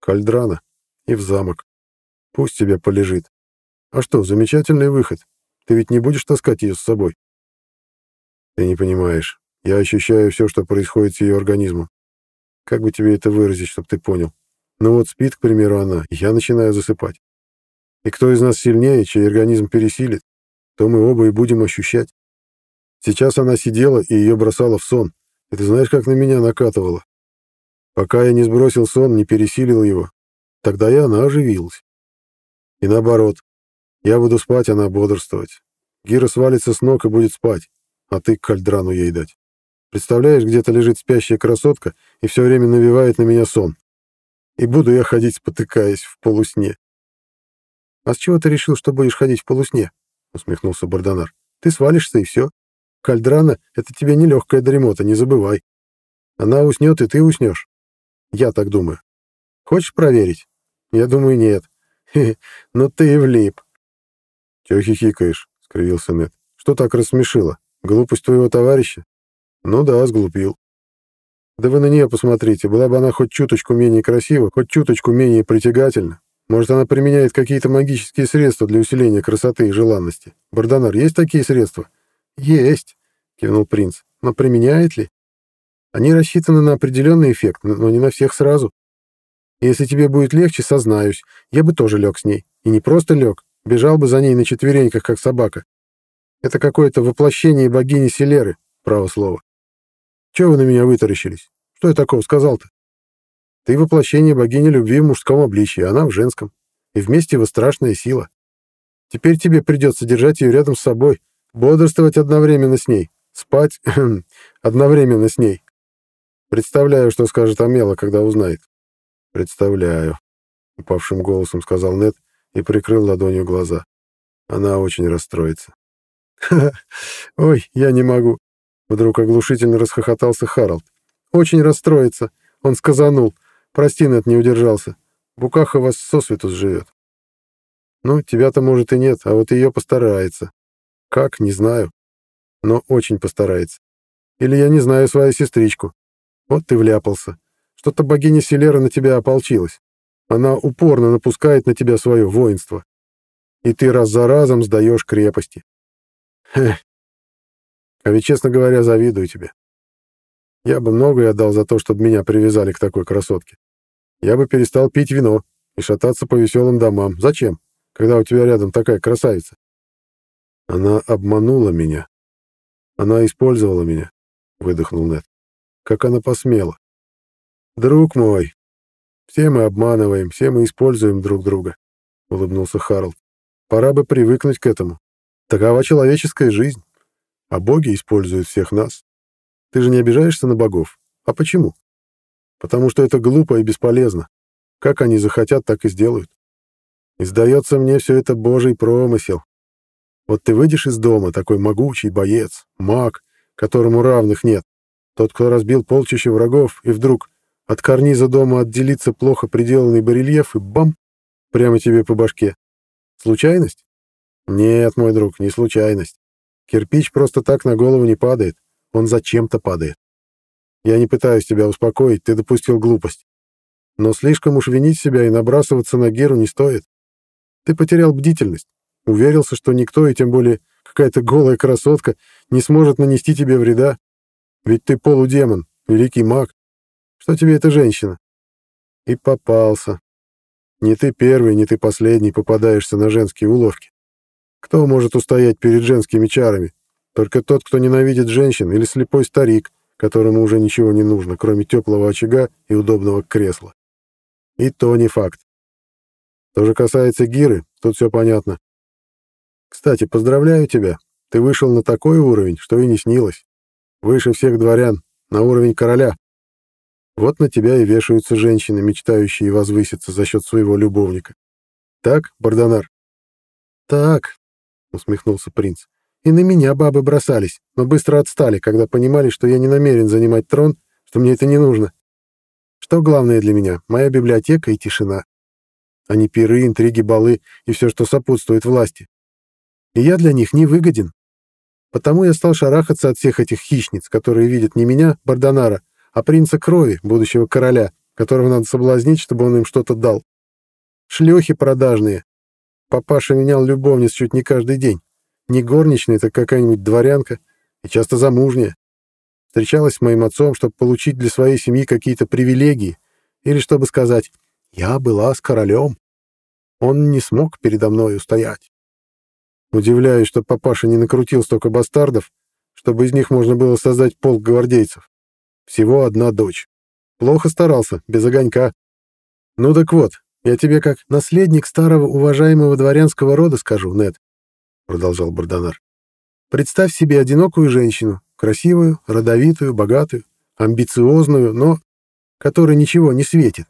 «Кальдрана и в замок. Пусть тебе полежит. А что, замечательный выход. Ты ведь не будешь таскать ее с собой? Ты не понимаешь. Я ощущаю все, что происходит с ее организмом. Как бы тебе это выразить, чтобы ты понял? Ну вот спит, к примеру, она, я начинаю засыпать. И кто из нас сильнее, чей организм пересилит, то мы оба и будем ощущать. Сейчас она сидела и ее бросала в сон. И ты знаешь, как на меня накатывала? Пока я не сбросил сон, не пересилил его, тогда и она оживилась. И наоборот, я буду спать, она бодрствовать. Гира свалится с ног и будет спать, а ты кальдрану ей дать. Представляешь, где-то лежит спящая красотка и все время навевает на меня сон. И буду я ходить, спотыкаясь в полусне. «А с чего ты решил, что будешь ходить в полусне?» — усмехнулся Бардонар. «Ты свалишься, и все. Кальдрана — это тебе нелегкая дремота, не забывай. Она уснет, и ты уснешь. Я так думаю. Хочешь проверить? Я думаю, нет. Ну ты и влип. Чего хихикаешь? — скривился Нед. Что так рассмешило? Глупость твоего товарища? Ну да, сглупил. Да вы на нее посмотрите, была бы она хоть чуточку менее красива, хоть чуточку менее притягательна. Может, она применяет какие-то магические средства для усиления красоты и желанности. Бардонар, есть такие средства? Есть, кивнул принц. Но применяет ли? Они рассчитаны на определенный эффект, но не на всех сразу. Если тебе будет легче, сознаюсь, я бы тоже лег с ней. И не просто лег, бежал бы за ней на четвереньках, как собака. Это какое-то воплощение богини Селеры, право слово. Чего вы на меня вытаращились? Что я такого сказал-то? Ты воплощение богини любви в мужском обличье, а она в женском. И вместе вы страшная сила. Теперь тебе придется держать ее рядом с собой, бодрствовать одновременно с ней, спать одновременно с ней. Представляю, что скажет Амела, когда узнает. Представляю, упавшим голосом сказал Нед и прикрыл ладонью глаза. Она очень расстроится. Ой, я не могу. Вдруг оглушительно расхохотался Харалд. Очень расстроится. Он сказанул. Прости, Нед, не удержался. Букаха вас сосвету живет. Ну, тебя-то, может, и нет, а вот ее постарается. Как, не знаю. Но очень постарается. Или я не знаю свою сестричку. Вот ты вляпался. Что-то богиня Селера на тебя ополчилась. Она упорно напускает на тебя свое воинство. И ты раз за разом сдаешь крепости. Хех. А ведь, честно говоря, завидую тебе. Я бы многое отдал за то, чтобы меня привязали к такой красотке. Я бы перестал пить вино и шататься по веселым домам. Зачем, когда у тебя рядом такая красавица? Она обманула меня. Она использовала меня, — выдохнул Нед как она посмела. «Друг мой, все мы обманываем, все мы используем друг друга», — улыбнулся Харалд. «Пора бы привыкнуть к этому. Такова человеческая жизнь. А боги используют всех нас. Ты же не обижаешься на богов. А почему? Потому что это глупо и бесполезно. Как они захотят, так и сделают. И сдается мне все это божий промысел. Вот ты выйдешь из дома, такой могучий боец, маг, которому равных нет, тот, кто разбил полчища врагов, и вдруг от карниза дома отделится плохо приделанный барельеф, и бам! Прямо тебе по башке. Случайность? Нет, мой друг, не случайность. Кирпич просто так на голову не падает. Он зачем-то падает. Я не пытаюсь тебя успокоить, ты допустил глупость. Но слишком уж винить себя и набрасываться на Геру не стоит. Ты потерял бдительность, уверился, что никто, и тем более какая-то голая красотка, не сможет нанести тебе вреда. Ведь ты полудемон, великий маг. Что тебе эта женщина? И попался. Не ты первый, не ты последний попадаешься на женские уловки. Кто может устоять перед женскими чарами? Только тот, кто ненавидит женщин, или слепой старик, которому уже ничего не нужно, кроме теплого очага и удобного кресла. И то не факт. Что же касается Гиры, тут все понятно. Кстати, поздравляю тебя. Ты вышел на такой уровень, что и не снилось. Выше всех дворян, на уровень короля. Вот на тебя и вешаются женщины, мечтающие возвыситься за счет своего любовника. Так, Бардонар? Так, усмехнулся принц. И на меня бабы бросались, но быстро отстали, когда понимали, что я не намерен занимать трон, что мне это не нужно. Что главное для меня? Моя библиотека и тишина. А не пиры, интриги, балы и все, что сопутствует власти. И я для них не выгоден. Потому я стал шарахаться от всех этих хищниц, которые видят не меня, Бардонара, а принца крови, будущего короля, которого надо соблазнить, чтобы он им что-то дал. Шлюхи продажные. Папаша менял любовниц чуть не каждый день. Не горничная, так какая-нибудь дворянка, и часто замужняя. Встречалась с моим отцом, чтобы получить для своей семьи какие-то привилегии, или чтобы сказать «я была с королем». Он не смог передо мной устоять. Удивляюсь, что папаша не накрутил столько бастардов, чтобы из них можно было создать полк гвардейцев. Всего одна дочь. Плохо старался, без огонька. Ну так вот, я тебе как наследник старого уважаемого дворянского рода скажу, Нед, продолжал Бардонар. Представь себе одинокую женщину, красивую, родовитую, богатую, амбициозную, но которой ничего не светит.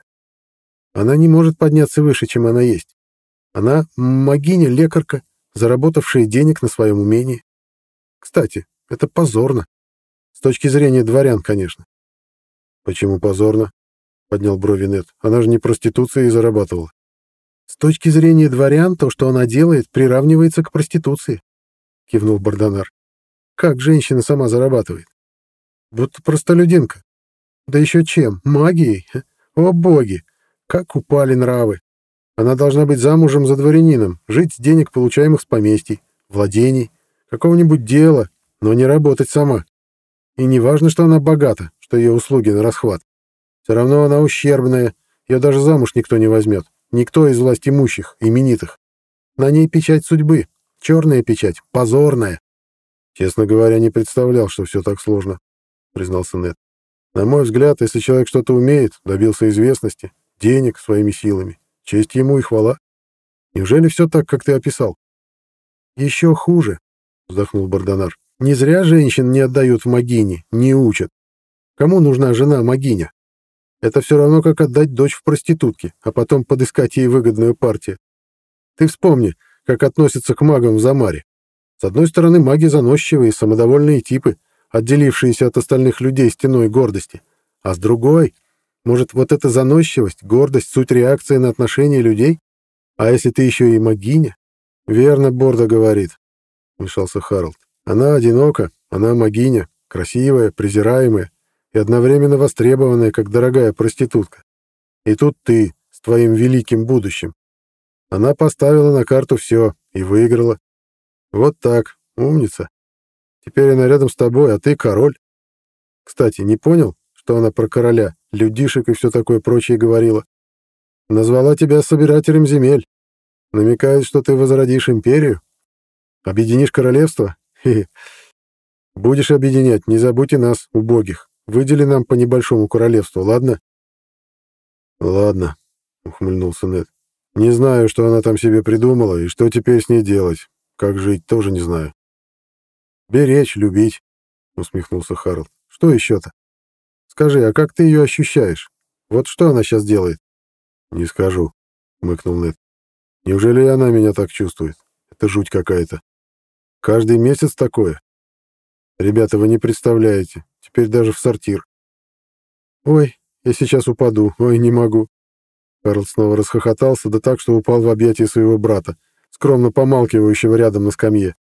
Она не может подняться выше, чем она есть. Она магиня-лекарка, заработавшая денег на своем умении. Кстати, это позорно. С точки зрения дворян, конечно. Почему позорно? Поднял брови Нет. Она же не проституцией зарабатывала. С точки зрения дворян, то, что она делает, приравнивается к проституции. Кивнул Бардонар. Как женщина сама зарабатывает? Будто простолюдинка. Да еще чем? Магией? О боги! Как упали нравы! Она должна быть замужем за дворянином, жить с денег, получаемых с поместий, владений, какого-нибудь дела, но не работать сама. И не важно, что она богата, что ее услуги на расхват. Все равно она ущербная, ее даже замуж никто не возьмет. Никто из власть имущих, именитых. На ней печать судьбы, черная печать, позорная. Честно говоря, не представлял, что все так сложно, признался Нед. На мой взгляд, если человек что-то умеет, добился известности, денег своими силами, честь ему и хвала. Неужели все так, как ты описал? Еще хуже, вздохнул Бардонар. Не зря женщин не отдают в могине, не учат. Кому нужна жена могиня? Это все равно, как отдать дочь в проститутки, а потом подыскать ей выгодную партию. Ты вспомни, как относятся к магам в Замаре. С одной стороны, маги заносчивые, самодовольные типы, отделившиеся от остальных людей стеной гордости. А с другой, может, вот эта заносчивость, гордость — суть реакции на отношения людей? А если ты еще и магиня? Верно Борда говорит, — вмешался Харлд. Она одинока, она магиня, красивая, презираемая и одновременно востребованная, как дорогая проститутка. И тут ты с твоим великим будущим. Она поставила на карту все и выиграла. Вот так, умница. Теперь она рядом с тобой, а ты король. Кстати, не понял, что она про короля, людишек и все такое прочее говорила? Назвала тебя собирателем земель. Намекает, что ты возродишь империю. Объединишь королевство? Хе -хе. Будешь объединять, не забудь и нас, убогих. Выдели нам по небольшому королевству, ладно? Ладно, ухмыльнулся Нед. Не знаю, что она там себе придумала и что теперь с ней делать. Как жить, тоже не знаю. «Беречь, любить», — усмехнулся Харл. «Что еще-то? Скажи, а как ты ее ощущаешь? Вот что она сейчас делает?» «Не скажу», — мыкнул Нед. «Неужели она меня так чувствует? Это жуть какая-то. Каждый месяц такое. Ребята, вы не представляете. Теперь даже в сортир». «Ой, я сейчас упаду. Ой, не могу». Карл снова расхохотался, да так, что упал в объятия своего брата, скромно помалкивающего рядом на скамье.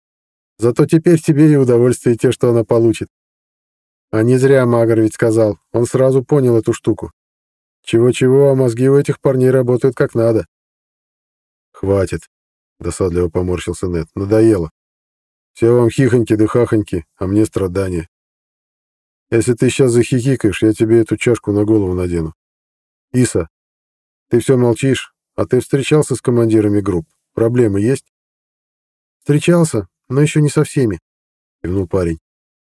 Зато теперь тебе и удовольствие те, что она получит. А не зря Магар ведь сказал, он сразу понял эту штуку. Чего-чего, а мозги у этих парней работают как надо. Хватит, досадливо поморщился Нет. Надоело. Все вам хихоньки да хахоньки, а мне страдания. Если ты сейчас захихикаешь, я тебе эту чашку на голову надену. Иса, ты все молчишь, а ты встречался с командирами групп. Проблемы есть? Встречался, но еще не со всеми», — кивнул парень.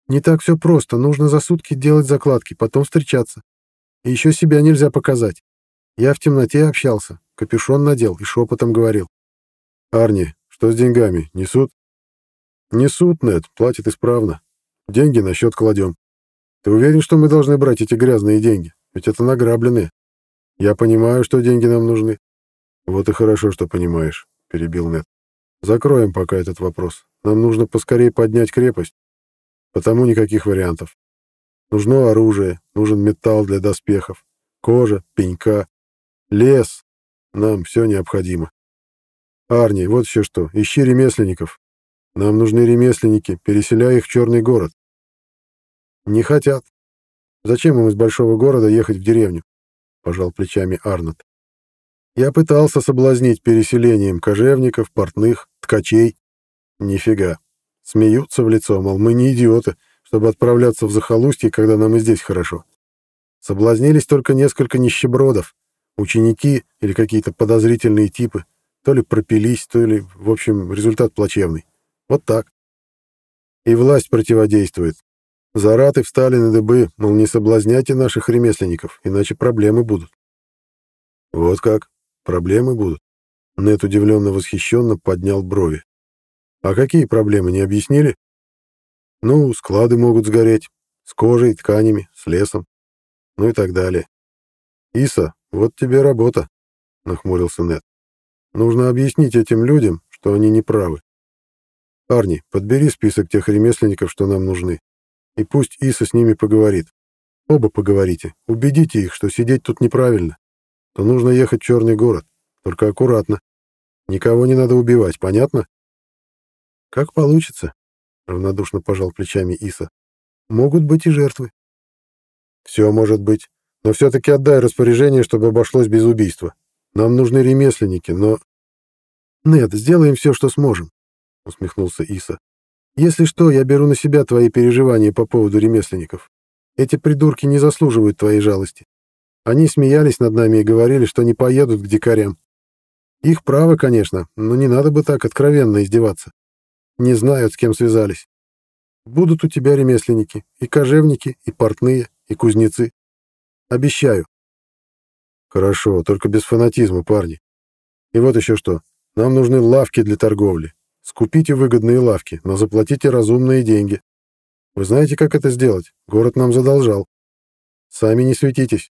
«Не так все просто. Нужно за сутки делать закладки, потом встречаться. И еще себя нельзя показать. Я в темноте общался, капюшон надел и шепотом говорил. «Арни, что с деньгами? Несут?» «Несут, Нед, платят исправно. Деньги на счет кладем. Ты уверен, что мы должны брать эти грязные деньги? Ведь это награбленные. Я понимаю, что деньги нам нужны». «Вот и хорошо, что понимаешь», — перебил Нед. «Закроем пока этот вопрос. Нам нужно поскорее поднять крепость, потому никаких вариантов. Нужно оружие, нужен металл для доспехов, кожа, пенька, лес. Нам все необходимо. Арни, вот еще что, ищи ремесленников. Нам нужны ремесленники, переселяй их в черный город. Не хотят. Зачем им из большого города ехать в деревню? Пожал плечами Арнольд. Я пытался соблазнить переселением кожевников, портных, ткачей. Нифига. Смеются в лицо, мол, мы не идиоты, чтобы отправляться в захолустье, когда нам и здесь хорошо. Соблазнились только несколько нищебродов, ученики или какие-то подозрительные типы, то ли пропились, то ли, в общем, результат плачевный. Вот так. И власть противодействует. Зараты встали на дыбы, мол, не соблазняйте наших ремесленников, иначе проблемы будут. Вот как? Проблемы будут? Нет удивленно восхищенно поднял брови. А какие проблемы, не объяснили? Ну, склады могут сгореть. С кожей, тканями, с лесом. Ну и так далее. Иса, вот тебе работа. нахмурился Нед. «Нужно объяснить этим людям, что они не правы. Парни, подбери список тех ремесленников, что нам нужны, и пусть Иса с ними поговорит. Оба поговорите, убедите их, что сидеть тут неправильно, то нужно ехать в Черный город, только аккуратно. Никого не надо убивать, понятно?» «Как получится», — равнодушно пожал плечами Иса. «Могут быть и жертвы». «Все может быть, но все-таки отдай распоряжение, чтобы обошлось без убийства. Нам нужны ремесленники, но...» «Нет, сделаем все, что сможем», — усмехнулся Иса. «Если что, я беру на себя твои переживания по поводу ремесленников. Эти придурки не заслуживают твоей жалости. Они смеялись над нами и говорили, что не поедут к дикарям. Их право, конечно, но не надо бы так откровенно издеваться. Не знают, с кем связались. Будут у тебя ремесленники, и кожевники, и портные, и кузнецы. Обещаю. Хорошо, только без фанатизма, парни. И вот еще что. Нам нужны лавки для торговли. Скупите выгодные лавки, но заплатите разумные деньги. Вы знаете, как это сделать? Город нам задолжал. Сами не светитесь.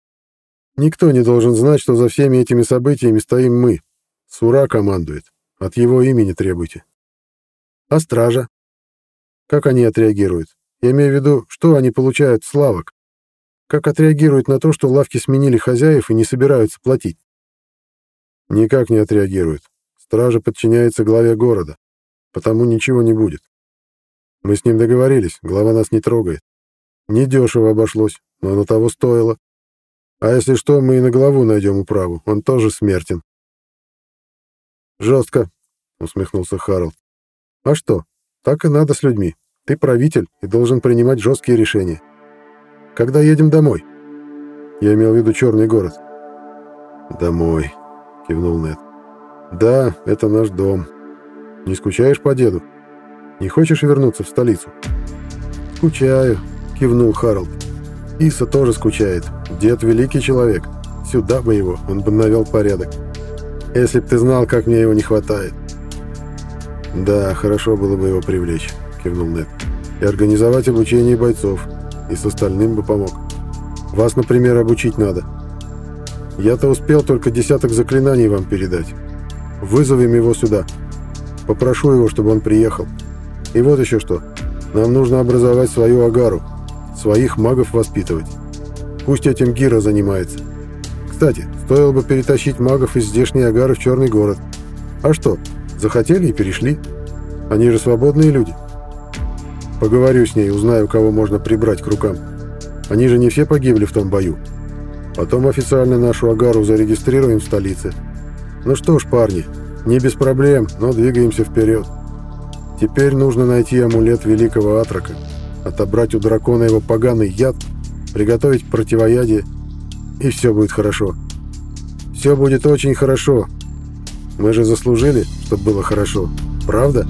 Никто не должен знать, что за всеми этими событиями стоим мы. Сура командует. От его имени требуйте. А стража? Как они отреагируют? Я имею в виду, что они получают славок? Как отреагируют на то, что лавки сменили хозяев и не собираются платить? Никак не отреагируют. Стража подчиняется главе города, потому ничего не будет. Мы с ним договорились, глава нас не трогает. Недешево обошлось, но оно того стоило. А если что, мы и на главу найдем управу, он тоже смертен. «Жестко», — усмехнулся Харалд. А что? Так и надо с людьми. Ты правитель и должен принимать жесткие решения. Когда едем домой? Я имел в виду черный город. Домой, кивнул Нед. Да, это наш дом. Не скучаешь по деду? Не хочешь вернуться в столицу? Скучаю, кивнул Харалд. Иса тоже скучает. Дед великий человек. Сюда бы его, он бы навел порядок. Если б ты знал, как мне его не хватает. «Да, хорошо было бы его привлечь», — кивнул Нед. «И организовать обучение бойцов. И с остальным бы помог. Вас, например, обучить надо. Я-то успел только десяток заклинаний вам передать. Вызовем его сюда. Попрошу его, чтобы он приехал. И вот еще что. Нам нужно образовать свою агару. Своих магов воспитывать. Пусть этим Гира занимается. Кстати, стоило бы перетащить магов из здешней агары в Черный город. А что, Захотели и перешли. Они же свободные люди. Поговорю с ней, узнаю, кого можно прибрать к рукам. Они же не все погибли в том бою. Потом официально нашу Агару зарегистрируем в столице. Ну что ж, парни, не без проблем, но двигаемся вперед. Теперь нужно найти амулет великого Атрака, отобрать у дракона его поганый яд, приготовить противоядие, и все будет хорошо. Все будет очень хорошо, мы же заслужили, чтобы было хорошо. Правда?